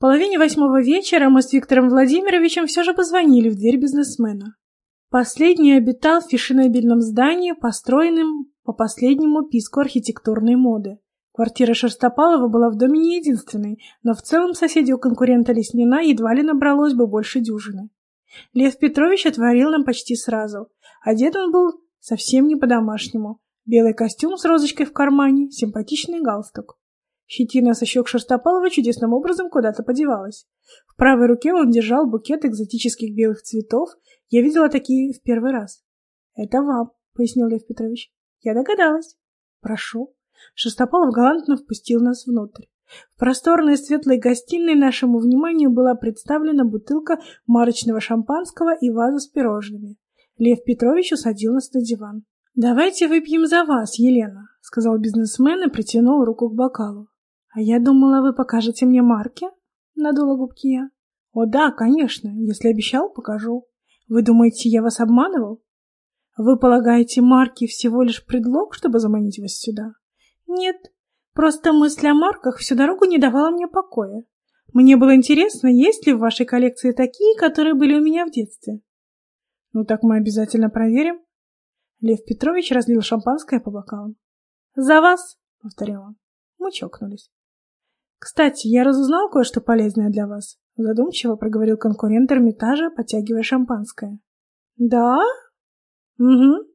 половине восьмого вечера мы с Виктором Владимировичем все же позвонили в дверь бизнесмена. Последний обитал в фешенебельном здании, построенном по последнему писку архитектурной моды. Квартира Шерстопалова была в доме не единственной, но в целом соседей у конкурента Леснина едва ли набралось бы больше дюжины. Лев Петрович отворил нам почти сразу. Одет он был совсем не по-домашнему. Белый костюм с розочкой в кармане, симпатичный галстук. Щетина со щек Шерстопалова чудесным образом куда-то подевалась. В правой руке он держал букет экзотических белых цветов. Я видела такие в первый раз. — Это вам, — пояснил Лев Петрович. — Я догадалась. — Прошу. Шерстопалов галантно впустил нас внутрь. В просторной светлой гостиной нашему вниманию была представлена бутылка марочного шампанского и ваза с пирожными. Лев Петрович усадил нас на диван. «Давайте выпьем за вас, Елена», — сказал бизнесмен и притянул руку к бокалу. «А я думала, вы покажете мне марки?» — надула губки я. «О да, конечно, если обещал, покажу. Вы думаете, я вас обманывал? Вы полагаете, марки всего лишь предлог, чтобы заманить вас сюда?» «Нет, Просто мысль о марках всю дорогу не давала мне покоя. Мне было интересно, есть ли в вашей коллекции такие, которые были у меня в детстве. Ну так мы обязательно проверим. Лев Петрович разлил шампанское по бокалам. За вас, повторил он. Мы чокнулись. Кстати, я разузнал кое-что полезное для вас, задумчиво проговорил конкурент Эрмитажа, подтягивая шампанское. Да? Угу.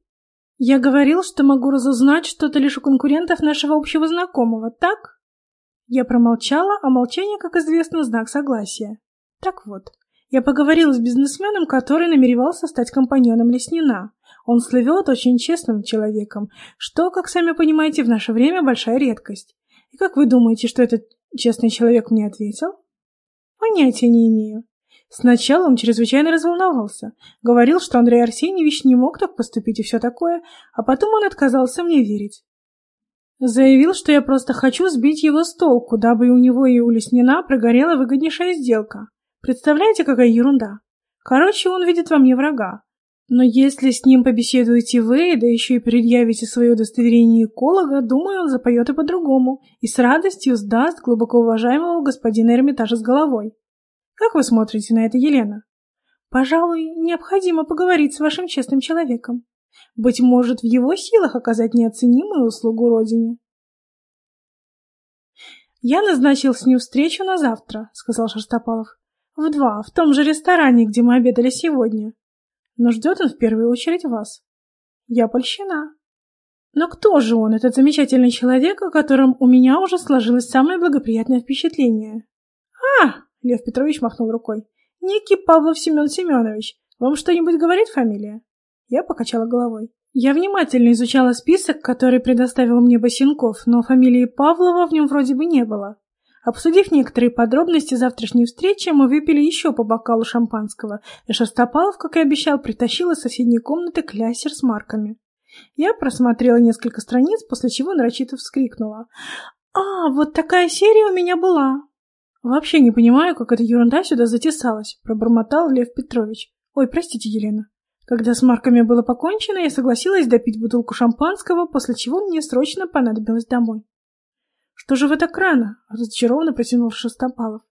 Я говорил, что могу разузнать что-то лишь у конкурентов нашего общего знакомого, так? Я промолчала, а молчание, как известно, знак согласия. Так вот, я поговорил с бизнесменом, который намеревался стать компаньоном Леснина. Он слывет очень честным человеком, что, как сами понимаете, в наше время большая редкость. И как вы думаете, что этот честный человек мне ответил? Понятия не имею. Сначала он чрезвычайно разволновался, говорил, что Андрей Арсеньевич не мог так поступить и все такое, а потом он отказался мне верить. Заявил, что я просто хочу сбить его с толку, дабы у него, и у Леснина прогорела выгоднейшая сделка. Представляете, какая ерунда? Короче, он видит во мне врага. Но если с ним побеседуете вы, да еще и предъявите свое удостоверение эколога, думаю, он запоет и по-другому, и с радостью сдаст глубоко уважаемого господина Эрмитажа с головой. Как вы смотрите на это, Елена? Пожалуй, необходимо поговорить с вашим честным человеком. Быть может, в его силах оказать неоценимую услугу родине. «Я назначил с ним встречу на завтра», — сказал Шерстопалов. «В два, в том же ресторане, где мы обедали сегодня. Но ждет он в первую очередь вас. Я польщена. Но кто же он, этот замечательный человек, о котором у меня уже сложилось самое благоприятное впечатление? А, Лев Петрович махнул рукой. «Некий Павлов Семен Семенович. Вам что-нибудь говорит фамилия?» Я покачала головой. Я внимательно изучала список, который предоставил мне Босенков, но фамилии Павлова в нем вроде бы не было. Обсудив некоторые подробности завтрашней встречи, мы выпили еще по бокалу шампанского, и Шерстопалов, как и обещал, притащил из соседней комнаты клясер с марками. Я просмотрела несколько страниц, после чего нарочито вскрикнула. «А, вот такая серия у меня была. «Вообще не понимаю, как эта ерунда сюда затесалась», — пробормотал Лев Петрович. «Ой, простите, Елена». Когда с марками было покончено, я согласилась допить бутылку шампанского, после чего мне срочно понадобилось домой. «Что же вы так рано?» — разочарованно протянул Шестопалов.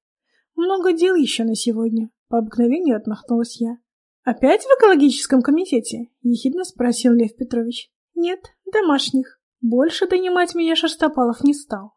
«Много дел еще на сегодня», — по обыкновению отмахнулась я. «Опять в экологическом комитете?» — ехидно спросил Лев Петрович. «Нет, домашних. Больше донимать меня Шерстопалов не стал».